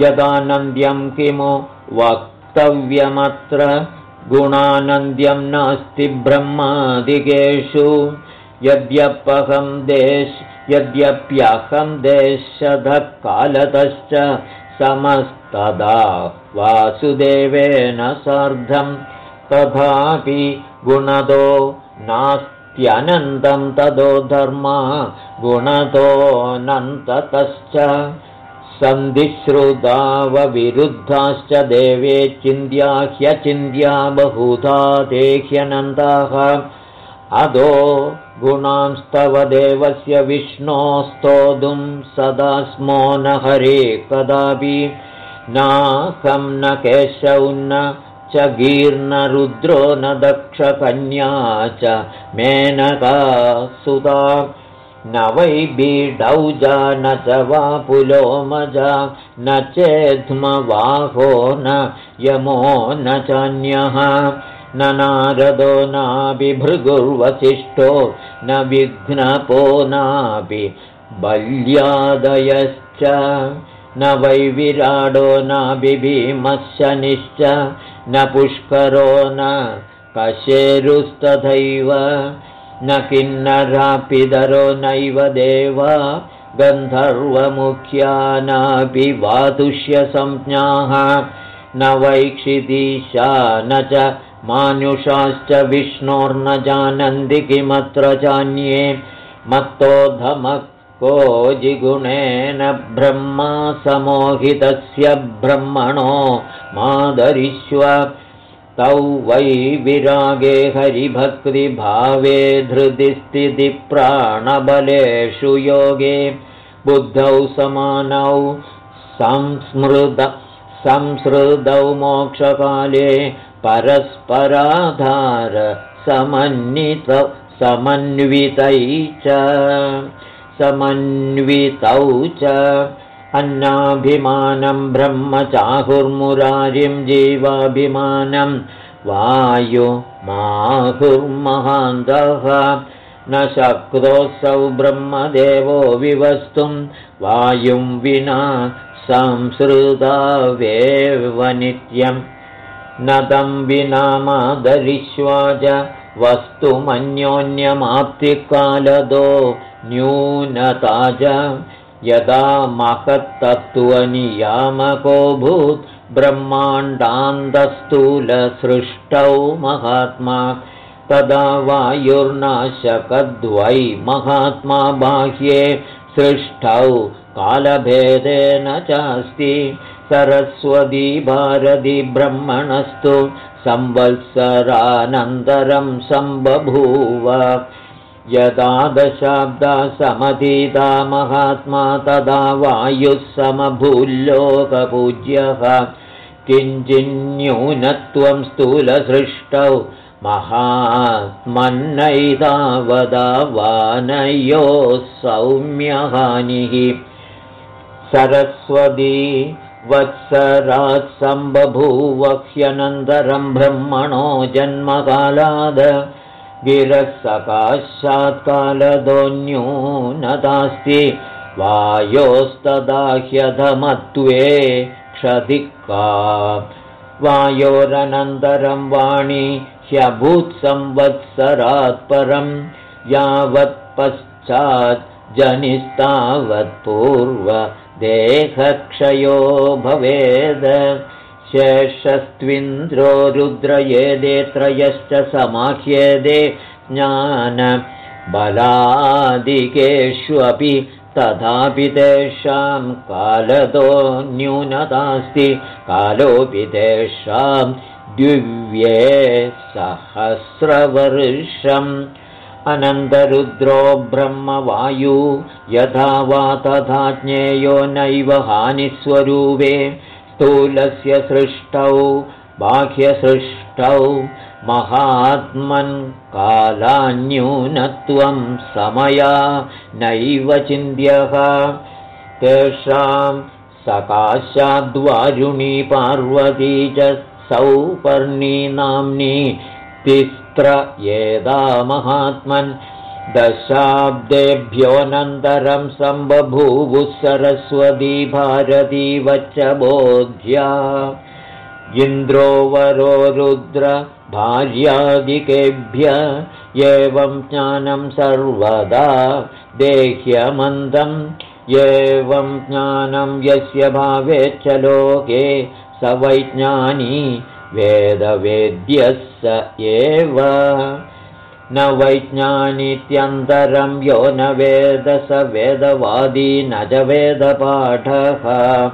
यदानन्द्यं किमु वक्तव्यमत्र गुणानन्द्यं नास्ति ब्रह्मादिकेषु। यद्यपहं देश यद्यप्यहं देशधः कालतश्च समस्तदा वासुदेवेन सार्धं। तथापि गुणतो नास्त्यनन्तं ततो धर्मा गुणतोऽनन्ततश्च। सन्धिश्रुतावविरुद्धाश्च देवे चिन्त्या ह्यचिन्त्या बहुधा देह्यनन्दाः। अदो गुणांस्तव देवस्य विष्णोस्तोदुं सदा स्मो न हरे कदापि। नाहं न केशौ न च गीर्णरुद्रो न दक्षकन्या च मेनका सुता न वै बीडौजा न च वा पुलोमजा न चेध्मवाहो न यमो न चान्यः। न नारदो नाभिभृगुर्वसिष्ठो न विघ्नपो नापि बल्यादयश्च न वै विराडो नाभिभीमशनिश्च न पुष्करो न कशेरुस्तथैव न किन्नरापिदरो नैव देव गन्धर्वमुख्या नापि वातुष्यसंज्ञाः न वैक्षिदीशा न च मानुषाश्च विष्णोर्न जानन्ति किमत्र चान्ये मत्तोधमको जिगुणेन ब्रह्मा समोहितस्य ब्रह्मणो मादरिष्व तौ वै विरागे हरिभक्तिभावे धृतिस्थितिप्राणबलेषु योगे। बुद्धौ समानौ संस्मृत संसृतौ मोक्षकाले परस्पराधार समन्वित समन्वितै च समन्वितौ च अन्नाभिमानं ब्रह्मचाहुर्मुरारिं जीवाभिमानं वायुमाहुर्महान्तः न शक्तोऽसौ ब्रह्मदेवो विवस्तुं वायुं विना संसृतावेव नित्यम् न तं विनामादरिष्वाच वस्तुमन्योन्यमाप्तिकालदो न्यूनता च यदा महत्तत्त्वनियामकोऽभूत् ब्रह्माण्डान्तस्थूलसृष्टौ महात्मा। तदा वायुर्नाशकद्वै महात्मा बाह्ये सृष्टौ। कालभेदेन चास्ति। सरस्वती भारती ब्रह्मणस्तु। संवत्सरानन्तरं सम्बभूव यदा दशाब्दा समधीता महात्मा तदा वायुः समभूल्लोकपूज्यः किञ्चिन्न्यूनत्वं स्थूलसृष्टौ महात्मन्नैतावदा वानयोः सौम्यहानिः। सरस्वती वत्सरात् सम्बभूवह्यनन्तरं ब्रह्मणो जन्मकालाद गिरःसकाशात्कालदोऽन्यूनतास्ति वायोस्तदाह्यधमत्वे क्षधिका वायोरनन्तरं वाणी ह्यभूत्संवत्सरात् परं यावत्पश्चात् जनिस्तावत्पूर्व देहक्षयो भवेद शेषस्त्विन्द्रो रुद्रयेदे त्रयश्च समाह्येदे ज्ञानबलादिकेष्वपि तथापि तेषां कालतो न्यूनतास्ति कालोऽपि तेषां दिव्ये सहस्रवर्षम्। अनन्तरुद्रो ब्रह्मवायु यथा वा तथा ज्ञेयो नैव हानिस्वरूपे स्थूलस्य सृष्टौ बाह्यसृष्टौ महात्मन् कालान्यूनत्वं समया नैव चिन्त्यः। तेषां सकाशाद्वारुणी पार्वती च सौपर्णी नाम्नी तिस्त्र येदा महात्मन् दशाब्देभ्योऽनन्तरं सम्बभूवुः सरस्वती भारती वच्च बोध्या। इन्द्रो वरो रुद्र भार्यादिकेभ्य एवं ज्ञानं सर्वदा देह्यमन्दम्। एवं ज्ञानं यस्य भावेच्च लोके स वैज्ञानी वेदवेद्यः स एव न वैज्ञानित्यन्तरं यो न वेद स वेदवादी न च वेदपाठः।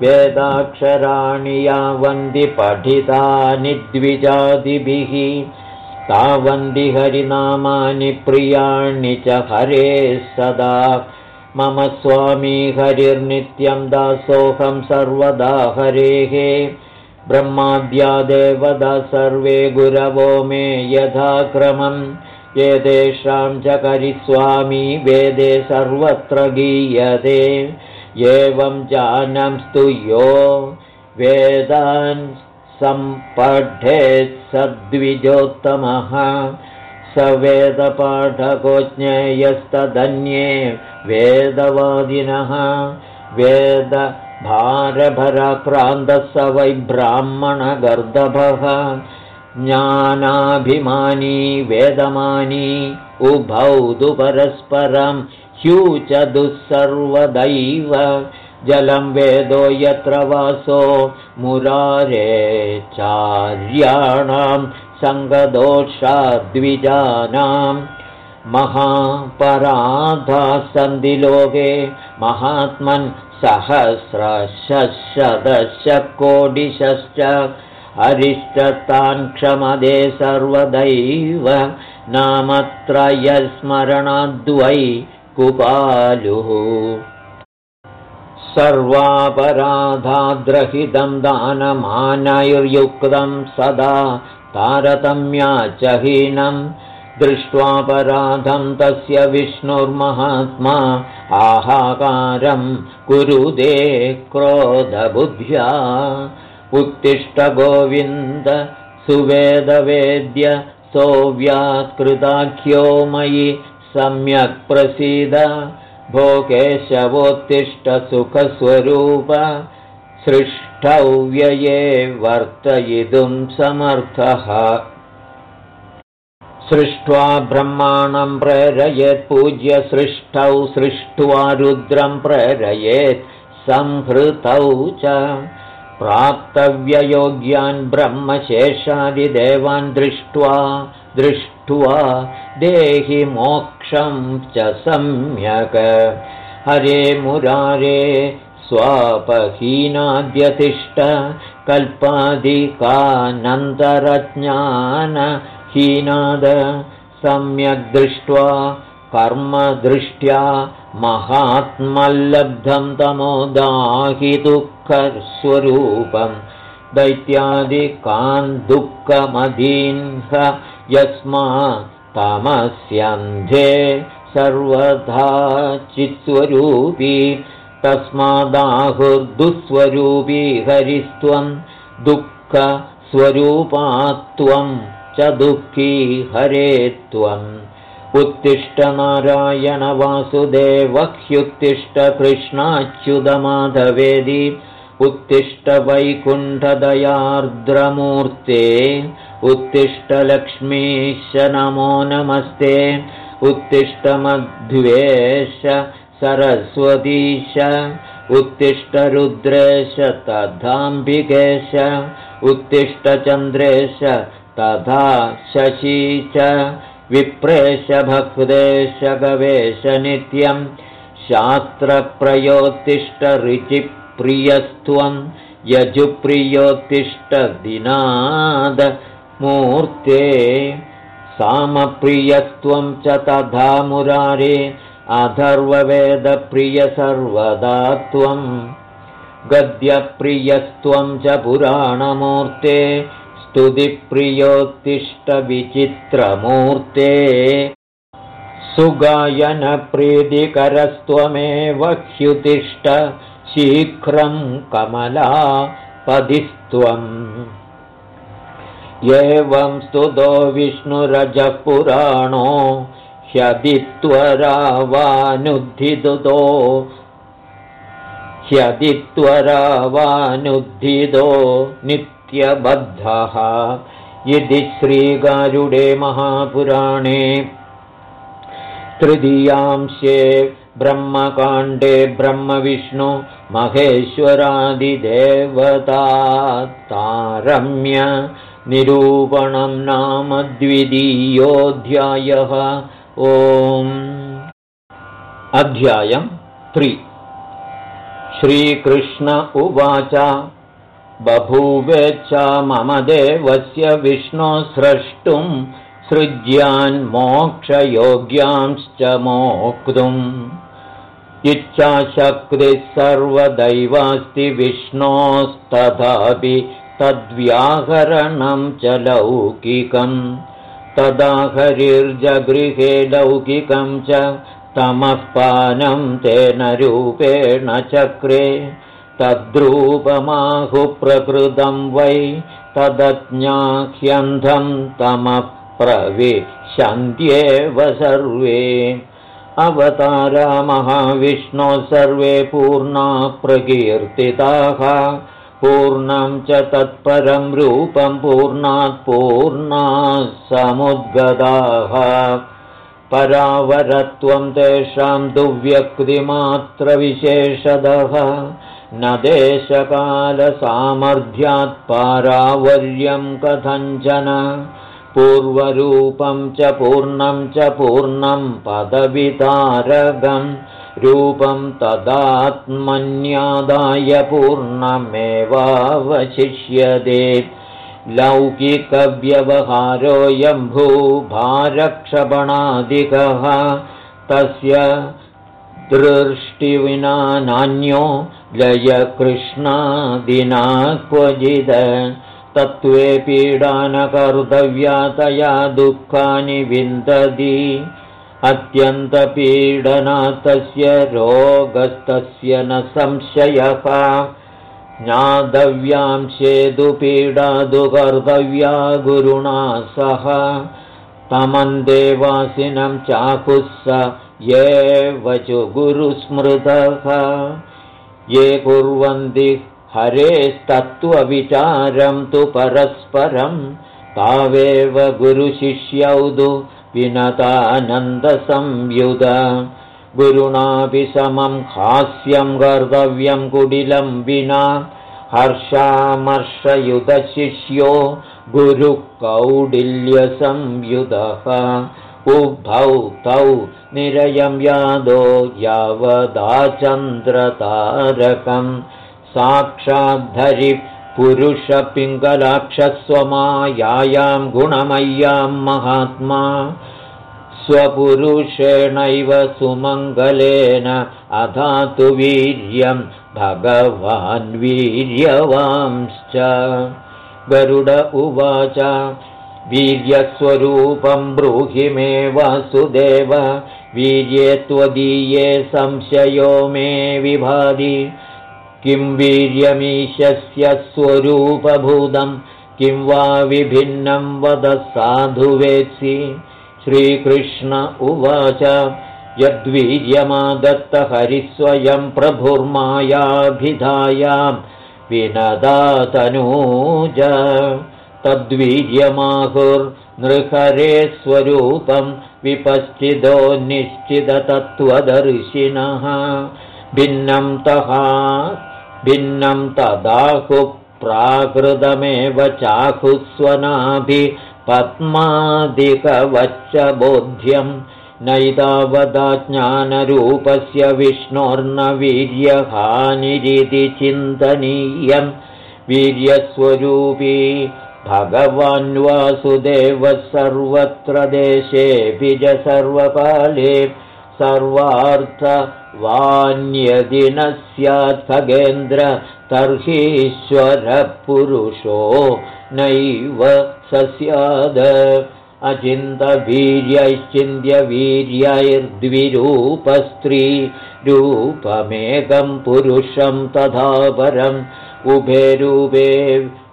वेदाक्षराणि यावन्ति पठितानि द्विजादिभिः तावन्ति हरिनामानि प्रियाणि च हरे सदा। मम स्वामी हरिर्नित्यं दासोऽहं सर्वदा हरेः ब्रह्माद्या देवता सर्वे गुरवो मे यथाक्रमम् एतेषां च करिस्वामी वेदे सर्वत्र गीयते। एवं जानं स्तुयो वेदान् सम्पठेत् सद्विजोत्तमः। स वेदपाठको ज्ञेयस्तदन्ये वेदवादिनः वेदभारभरक्रान्तः स वै ब्राह्मणगर्दभः ज्ञानाभिमानी वेदमानी उभौ तु परस्परं ह्यूचदुःसर्वदैव। जलं वेदो यत्र वासो मुरारे चार्याणां सङ्गदोषाद्विजानां। महापराधाः सन्ति लोके महात्मन् सहस्रशदशकोटिशश्च हरिश्चतान् क्षमदे सर्वदैव नामत्रयस्मरणाद्वै कुपालुः। सर्वापराधाद्रहितं दानमानैर्युक्तं सदा तारतम्याचहीनं दृष्ट्वापराधं तस्य विष्णुर्महात्मा आहाकारं कुरुदे क्रोधबुद्ध्या। उत्तिष्ठगोविन्द सुवेदवेद्य सोऽव्यात्कृताख्यो मयि सम्यक् प्रसीद। भोगेशवोत्तिष्ठसुखस्वरूप सृष्टव्यये वर्तयितुं समर्थः सृष्ट्वा ब्रह्माणं प्रेरयेत् पूज्य सृष्टौ सृष्ट्वा रुद्रं प्रेरयेत् संहृतौ च। प्राप्तव्ययोग्यान् ब्रह्मशेषादिदेवान् दृष्ट्वा दृष्ट्वा देहि मोक्षं च सम्यक्। हरे मुरारे स्वापहीनाद्यतिष्ठ कल्पादिकानन्तरज्ञानहीनाद सम्यग् दृष्ट्वा कर्मदृष्ट्या महात्मल्लब्धं तमोदाहिदुःखस्वरूपं दैत्यादिकान् दुःखमधीन्ह यस्मा तमस्यन्धे सर्वधा चित्स्वरूपी। तस्मादाहुर्दुःस्वरूपी हरिस्त्वं दुःखस्वरूपात्वं च दुःखी हरे त्वम् उत्तिष्ठनारायणवासुदेवह्युत्तिष्ठ कृष्णाच्युतमाधवेदि। उत्तिष्ठवैकुण्ठदयार्द्रमूर्ते उत्तिष्ठलक्ष्मीश नमो नमस्ते। उत्तिष्ठमध्वेश सरस्वतीश। उत्तिष्ठरुद्रेश तथाम्बिकेश। उत्तिष्ठचन्द्रेश तथा शशी च विप्रेश भक्देश गवेश नित्यं शास्त्रप्रयोत्तिष्ठऋचिप्रियस्त्वं यजुप्रियोत्तिष्ठदिनादमूर्ते सामप्रियस्त्वं च तथा मुरारे अथर्ववेदप्रियसर्वदा त्वं गद्यप्रियस्त्वं च पुराणमूर्ते स्तुतिप्रियोत्तिष्ठविचित्रमूर्ते सुगायनप्रीतिकरस्त्वमेव ह्युतिष्ठ शीघ्रं कमला पदिस्त्वम्। एवं स्तुतो विष्णुरजः पुराणो ह्यदित्वरावानुद्धिदुतो ह्यदित्वरावानुद्धिदो नित्य नित्यबद्धः इति श्रीगारुडे महापुराणे तृतीयांशे ब्रह्मकाण्डे ब्रह्मविष्णु महेश्वरादिदेवतारम्य निरूपणं नाम द्वितीयोऽध्यायः। ओम् अध्यायम् त्रि। श्रीकृष्ण उवाच बभूवेच्छ मम देवस्य विष्णो स्रष्टुं सृज्यान्मोक्षयोग्यांश्च मोक्तुम्। इच्छाशक्तिः सर्वदैवास्ति विष्णोस्तथापि तद्व्याकरणं च लौकिकम्। तदाहरिर्जगृहे लौकिकं च तमःपानं तेन रूपेण चक्रे तद्रूपमाहुप्रकृतं वै तदज्ञाह्यन्धं तमः प्रविशन्त्येव सर्वे। अवतारा महाविष्णो सर्वे पूर्णा प्रकीर्तिताः। पूर्णं च तत्परं रूपं पूर्णात् पूर्णा समुद्गदाः। परावरत्वं तेषां दुव्यक्तिमात्रविशेषदः न देशकालसामर्थ्यात् पारावर्यं कथञ्चन पूर्वरूपं च पूर्णं च पूर्णं पदवितारगम्। रूपं तदात्मन्यादाय पूर्णमेवावशिष्यते। लौकिकव्यवहारोऽयं भूभारक्षपणादिकः। तस्य दृष्टिविना नान्यो लयकृष्णादिना क्वचिद तत्त्वे पीडानकर्तव्यातया दुःखानि विन्दति। अत्यन्तपीडनातस्य रोगस्तस्य न संशयः। ज्ञातव्यांशेदुपीडादुकर्तव्या गुरुणा सह। तमन्देवासिनं चाकुः स ये वचु गुरुस्मृतः ये कुर्वन्ति हरेस्तत्त्वविचारं तु परस्परं। तावेव गुरुशिष्यौ तु विनतानन्दसंयुध। गुरुणापि समं हास्यं कर्तव्यं कुडिलं विना। हर्षामर्षयुतशिष्यो गुरुकौडिल्यसंयुधः उभौ तौ निरयं यादो यावदाचन्द्रतारकं साक्षाद्धरि पुरुषपिङ्गलाक्षस्वमायां गुणमय्यां महात्मा। स्वपुरुषेणैव सुमङ्गलेन अधातु वीर्यं भगवान् वीर्यवांश्च। गरुड उवाच वीर्यस्वरूपं ब्रूहि मे वासुदेव वीर्ये त्वदीये संशयो मे विभाति। किं वीर्यमीशस्य स्वरूपभूतं किं वा विभिन्नं वद साधुवेत्सि श्रीकृष्ण उवाच यद्वीर्यमादत्तहरिस्वयं प्रभुर्मायाभिधायां विनदातनूज तद्वीर्यमाहुर्नृहरे स्वरूपं विपश्चिदो निश्चिततत्त्वदर्शिनः। भिन्नं तः भिन्नं तदाहुप्राकृतमेव चाहुस्वनाभि पद्मादिकवच्च बोध्यं नैतावदा ज्ञानरूपस्य विष्णोर्नवीर्यहानिरिति चिन्तनीयं। वीर्यस्वरूपी भगवान् वासुदेवः सर्वत्र देशेऽपि च सर्वकाले सर्वार्थवान्यदि न स्यात् खगेन्द्र तर्हीश्वरपुरुषो नैव स्याद अचिन्तवीर्यैश्चिन्त्यवीर्यैर्द्विरूपस्त्रीरूपमेकं पुरुषं तथा परम् उभे रूपे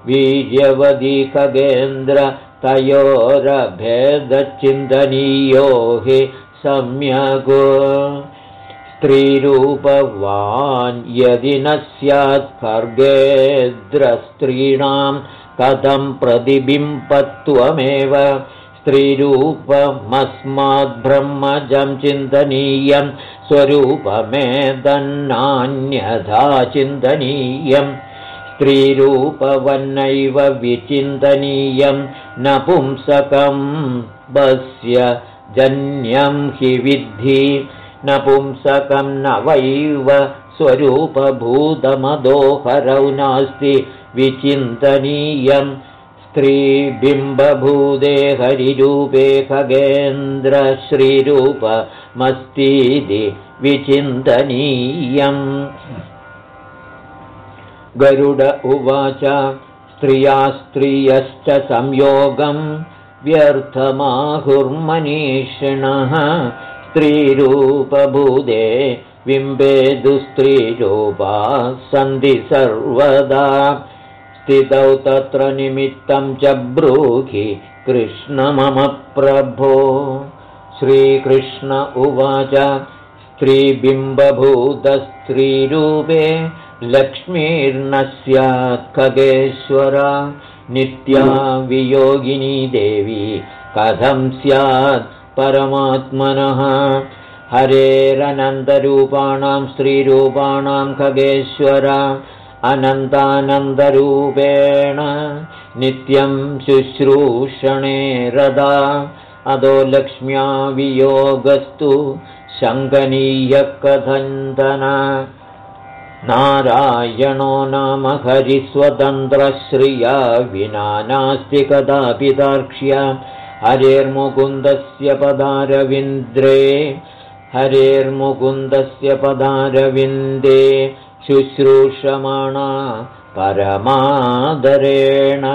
वीर्यवदी खगेन्द्र तयोरभेदचिन्तनीयो हि सम्यग् स्त्रीरूपवान् यदि न स्यात् खर्गेद्रस्त्रीणां कथं प्रतिबिम्बत्वमेव? स्त्रीरूपमस्माद्ब्रह्मजं चिन्तनीयं स्वरूपमेदन्नान्यथा चिन्तनीयं स्त्रीरूपवन्नैव विचिन्तनीयं नपुंसकं वस्य जन्यं हि विद्धि। नपुंसकं वैव स्वरूपभूतमदोहरौ नास्ति। विचिन्तनीयं स्त्रीबिम्बभूते हरिरूपे खगेन्द्रश्रीरूपमस्तीति विचिन्तनीयम् गरुड उवाच स्त्रियास्त्रियश्च संयोगं व्यर्थमाहुर्मनीषिणः। स्त्रीरूपभूदे बिम्बेदुस्त्रीरूपा सन्धि सर्वदा। स्थितौ तत्र निमित्तं च ब्रूहि कृष्ण मम प्रभो। श्रीकृष्ण उवाच स्त्रीबिम्बभूतस्त्रीरूपे लक्ष्मीर्न स्यात् खगेश्वर नित्या वियोगिनी देवी कथं स्यात् परमात्मनः? हरेरनन्दरूपाणां स्त्रीरूपाणां खगेश्वर अनन्तानन्दरूपेण नित्यं शुश्रूषणे रदा। अदो लक्ष्म्या वियोगस्तु शङ्कनीयकथन्दन नारायणो नाम हरिस्वतन्त्रश्रिया विना नास्ति कदापि दार्क्ष्य। हरेर्मुकुन्दस्य पदारविन्द्रे हरेर्मुकुन्दस्य पदारविन्दे शुश्रूषमाणा परमादरेण।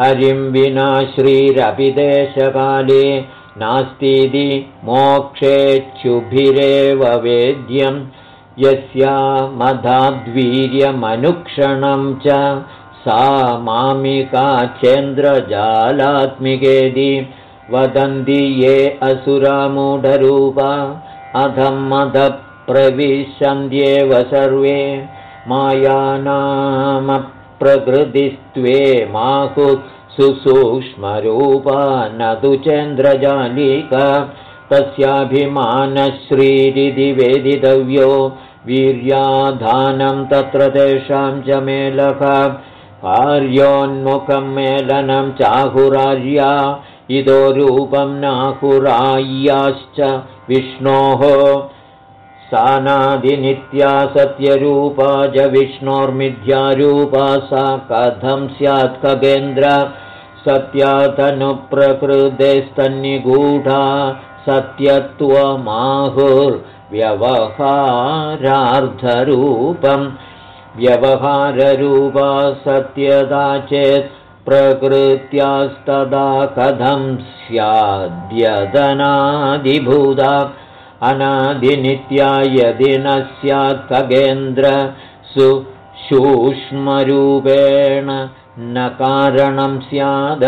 हरिं विना श्रीरपि देशकाले नास्तीति मोक्षेच्छुभिरेव वेद्यम् यस्या मधाद्वीर्यमनुक्षणं च सा मामिका चेन्द्रजालात्मिकेदि वदन्ति ये असुरामूढरूपा अधं मदप्रविशन्त्येव सर्वे मायानामप्रकृतिस्त्वे माहु सुसूक्ष्मरूपा न तु चेन्द्रजालिका तस्याभिमानश्रीरिति वेदितव्यो वीर्याधानं तत्र तेषां च मेलक कार्योन्मुखं मेलनं चाहुरार्या इदो रूपं नाहुराय्याश्च विष्णोः। सानादिनित्या सत्यरूपा च विष्णोर्मिथ्यारूपा सा कथं स्यात् खगेन्द्र? सत्यातनुप्रकृतेस्तन्निगूढा सत्यत्वमाहुर् व्यवहारार्धरूपं व्यवहाररूपा सत्यदा चेत् प्रकृत्यास्तदा कथं स्याद्यदनादिभूता। अनादिनित्या यदि न स्यात् खगेन्द्र सुसूक्ष्मरूपेण न कारणं स्याद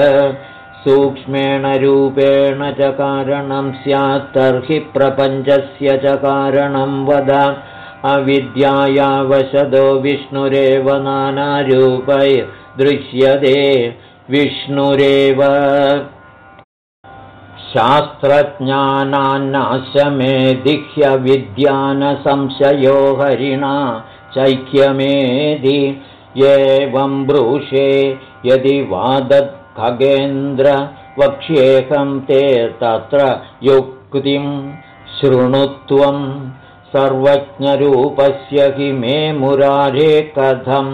सूक्ष्मेण रूपेण च कारणं स्यात् तर्हि प्रपञ्चस्य च कारणं वद। अविद्यायावशदो विष्णुरेव नानारूपैर्दृश्यते विष्णुरेव। शास्त्रज्ञानान्नाशमेधिह्यविद्यानसंशयो हरिणा चैक्यमेधि एवं ब्रूषे यदि वादत् खगेन्द्र वक्ष्येकं ते तत्र युक्तिं शृणुत्वं सर्वज्ञरूपस्य हि मे मुरारे कथं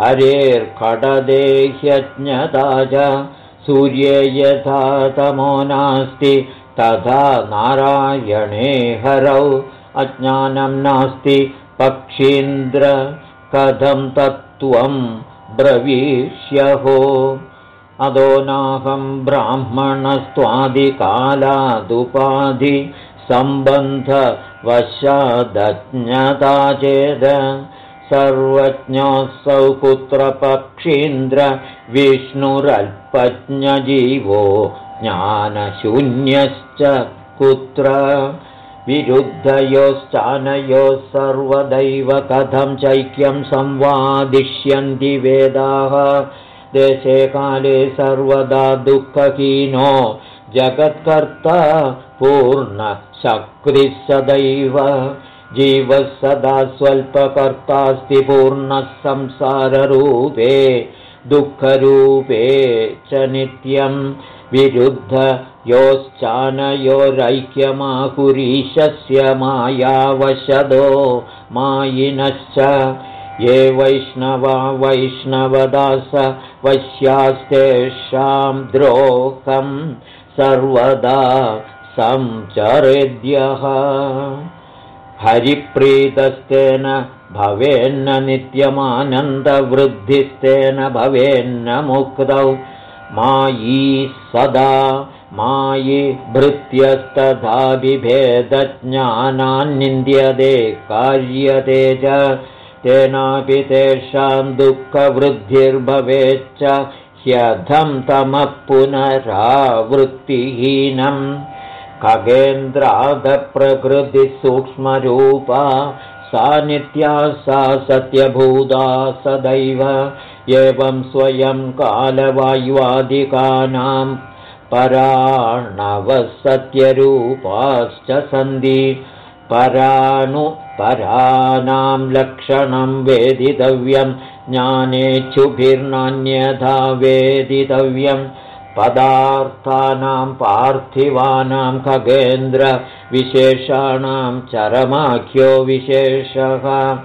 हरेर्खडदेह्यज्ञता च सूर्ये यथा तमो नास्ति तथा नारायणे हरौ अज्ञानं नास्ति पक्षीन्द्र कथं तत्त्वं ब्रवीष्यहो अदो नाहं ब्राह्मणस्त्वादिकालादुपाधि सम्बन्धवशादज्ञता चेद। सर्वज्ञोऽसौ पुत्रपक्षीन्द्र विष्णुरल्पज्ञजीवो ज्ञानशून्यश्च कुत्र। विरुद्धयोश्चानयोः सर्वदैव कथं चैक्यं संवादिष्यन्ति वेदाः देशे काले सर्वदा दुःखहीनो जगत्कर्ता पूर्णशक्तिः सदैव। जीवः सदा स्वल्पकर्तास्ति पूर्णः संसाररूपे दुःखरूपे च नित्यं। विरुद्ध योश्चानयोरैक्यमाकुरीशस्य मायावशदो मायिनश्च ये वैष्णवा वैष्णवदास वश्यास्तेषां द्रोकं सर्वदा संचरेद्यः। हरिप्रीतस्तेन भवेन्न नित्यमानन्दवृद्धिस्तेन भवेन्न मुक्तौ। मायी सदा मायि भृत्यस्तथा बिभेदज्ञानान्निन्द्यते कार्यते च तेनापि तेषां दुःखवृद्धिर्भवेच्च ह्यधं तमः पुनरावृत्तिहीनम् खगेन्द्रादप्रकृतिसूक्ष्मरूपा सा नित्या सा सत्यभूता सदैव एवं स्वयं कालवायुवादिकानां पराणवसत्यरूपाश्च सन्ति। परानु पराणां लक्षणं वेदितव्यं ज्ञानेच्छुभिर्नान्यथा वेदितव्यं। पदार्थानां पार्थिवानां खगेन्द्रविशेषाणां चरमाख्यो विशेषः।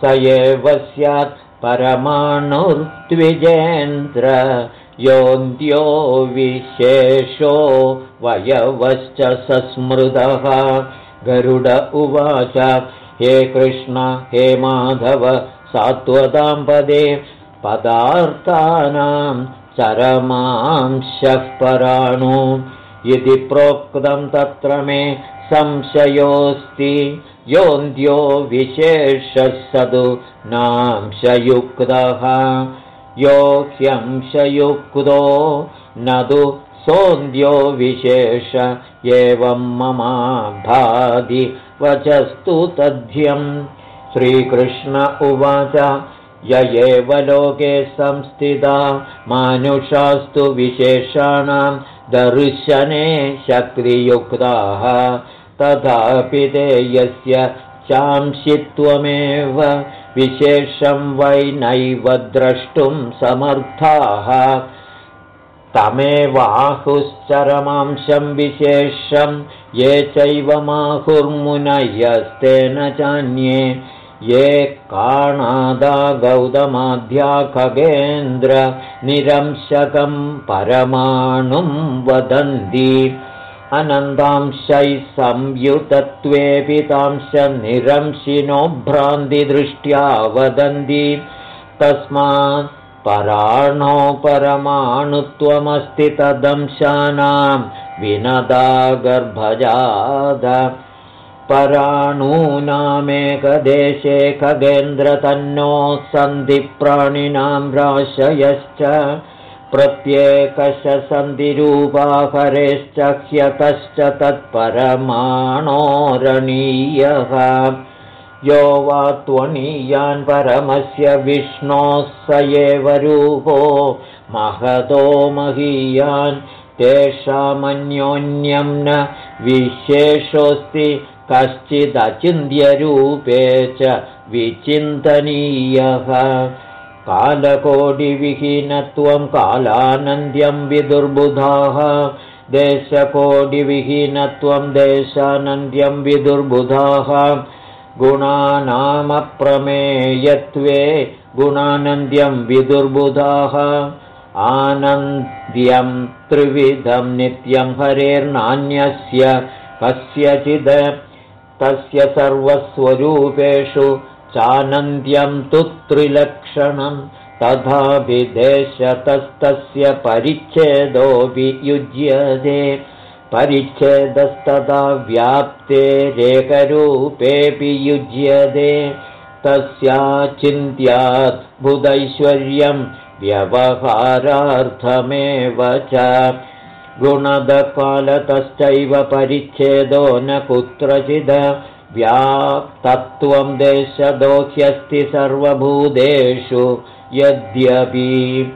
स एव स्यात् परमाणुर्द्विजेन्द्र योऽन्त्यो विशेषो वयवश्च सस्मृतः। गरुड उवाच हे कृष्ण हे माधव सात्वतां पदे पदार्थानां चरमांशः पराणु यदि प्रोक्तं तत्र मे संशयोऽस्ति योऽन्त्यो विशेषः सदु नांशयुक्तः ह्यंशयुक्तो न तु सोऽन्द्यो विशेष एवं ममा भादि वचस्तु तद्ध्यम् श्रीकृष्ण उवाच य एव लोके संस्थिता मानुषास्तु विशेषाणां दर्शने शक्तियुक्ताः। तथापि ते यस्य चांसित्वमेव विशेषं वै नैव द्रष्टुं समर्थाः तमेवाहुश्चरमांशं विशेषं ये चैव माहुर्मुनयस्तेन चान्ये। ये काणादा गौतमाध्या खगेन्द्र निरंशकं परमाणुं वदन्ति। अनन्तांशैः संयुतत्वेऽपि तांश निरंशिनो भ्रान्तिदृष्ट्या वदन्ति। तस्मात् पराणो परमाणुत्वमस्ति तदंशानां विनदा गर्भजाद पराणूनामेकदेशे खगेन्द्रतन्नो सन्धिप्राणिनां राशयश्च प्रत्येकश सन्धिरूपाहरेश्च ह्यतश्च तत्परमाणोरणीयः यो वा त्वणीयान् परमस्य विष्णोः स एव रूपो महतो महीयान् तेषामन्योन्यं न विशेषोऽस्ति कश्चिदचिन्त्यरूपे च विचिन्तनीयः कालकोटिविहीनत्वं कालानन्द्यं विदुर्बुधाः देशकोटिविहीनत्वं देशानन्द्यं विदुर्बुधाः गुणानामप्रमेयत्वे गुणानन्द्यं विदुर्बुधाः। आनन्द्यं त्रिविधं नित्यं हरेर्नान्यस्य कस्यचिद तस्य सर्वस्वरूपेषु चानन्द्यं तु त्रिलक्षणं तथाभिदेशतस्तस्य परिच्छेदोऽपि युज्यते परिच्छेदस्तदा व्याप्ते रेकरूपेऽपि युज्यते तस्याचिन्त्यात् बुदैश्वर्यं व्यवहारार्थमेव च। गुणदकालतश्चैव परिच्छेदो न कुत्रचिद। व्याप्तत्वं देशदोह्यस्ति सर्वभूतेषु। यद्यपि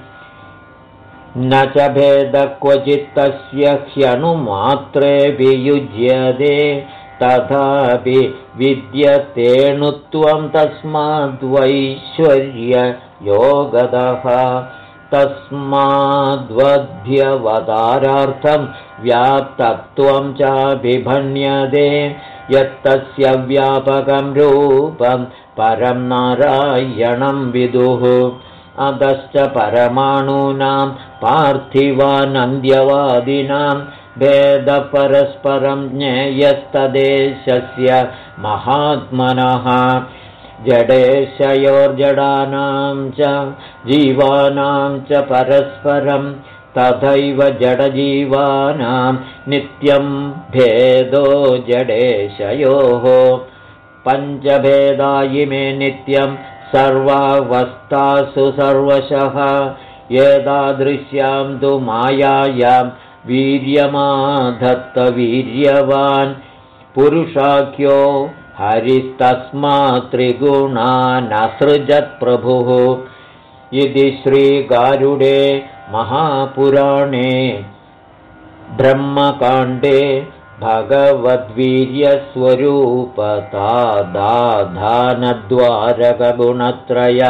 न च भेदक्वचित्तस्य ह्यणुमात्रेऽपि युज्यते तथापि विद्यतेऽणुत्वं तस्माद्वैश्वर्ययोगदः तस्माद्वध्यवतारार्थं व्याप्तत्वं चाभिभण्यते यत्तस्य व्यापकं रूपं परं नारायणं विदुः। अधश्च परमाणूनां पार्थिवानन्द्यवादिनां भेदपरस्परं ज्ञेयस्तदेशस्य महात्मनः। जडेशयोर्जडानां च जीवानां च परस्परं तथैव जडजीवानां नित्यं भेदो जडेशयोः। पञ्चभेदायिमे नित्यं सर्वावस्थासु सर्वशः एतादृश्यां तु मायायां वीर्यमाधत्तवीर्यवान् पुरुषाख्यो हरिस्तस्मात्त्रिगुणानसृजत्प्रभुः इति श्रीगारुडे महापुराणे ब्रह्मकाण्डे भगवद्वीर्यस्वरूपतादाधानद्वारकगुणत्रय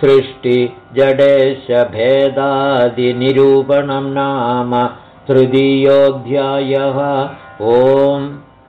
सृष्टिजडेशभेदादिनिरूपणं नाम तृतीयोऽध्यायः। ओम्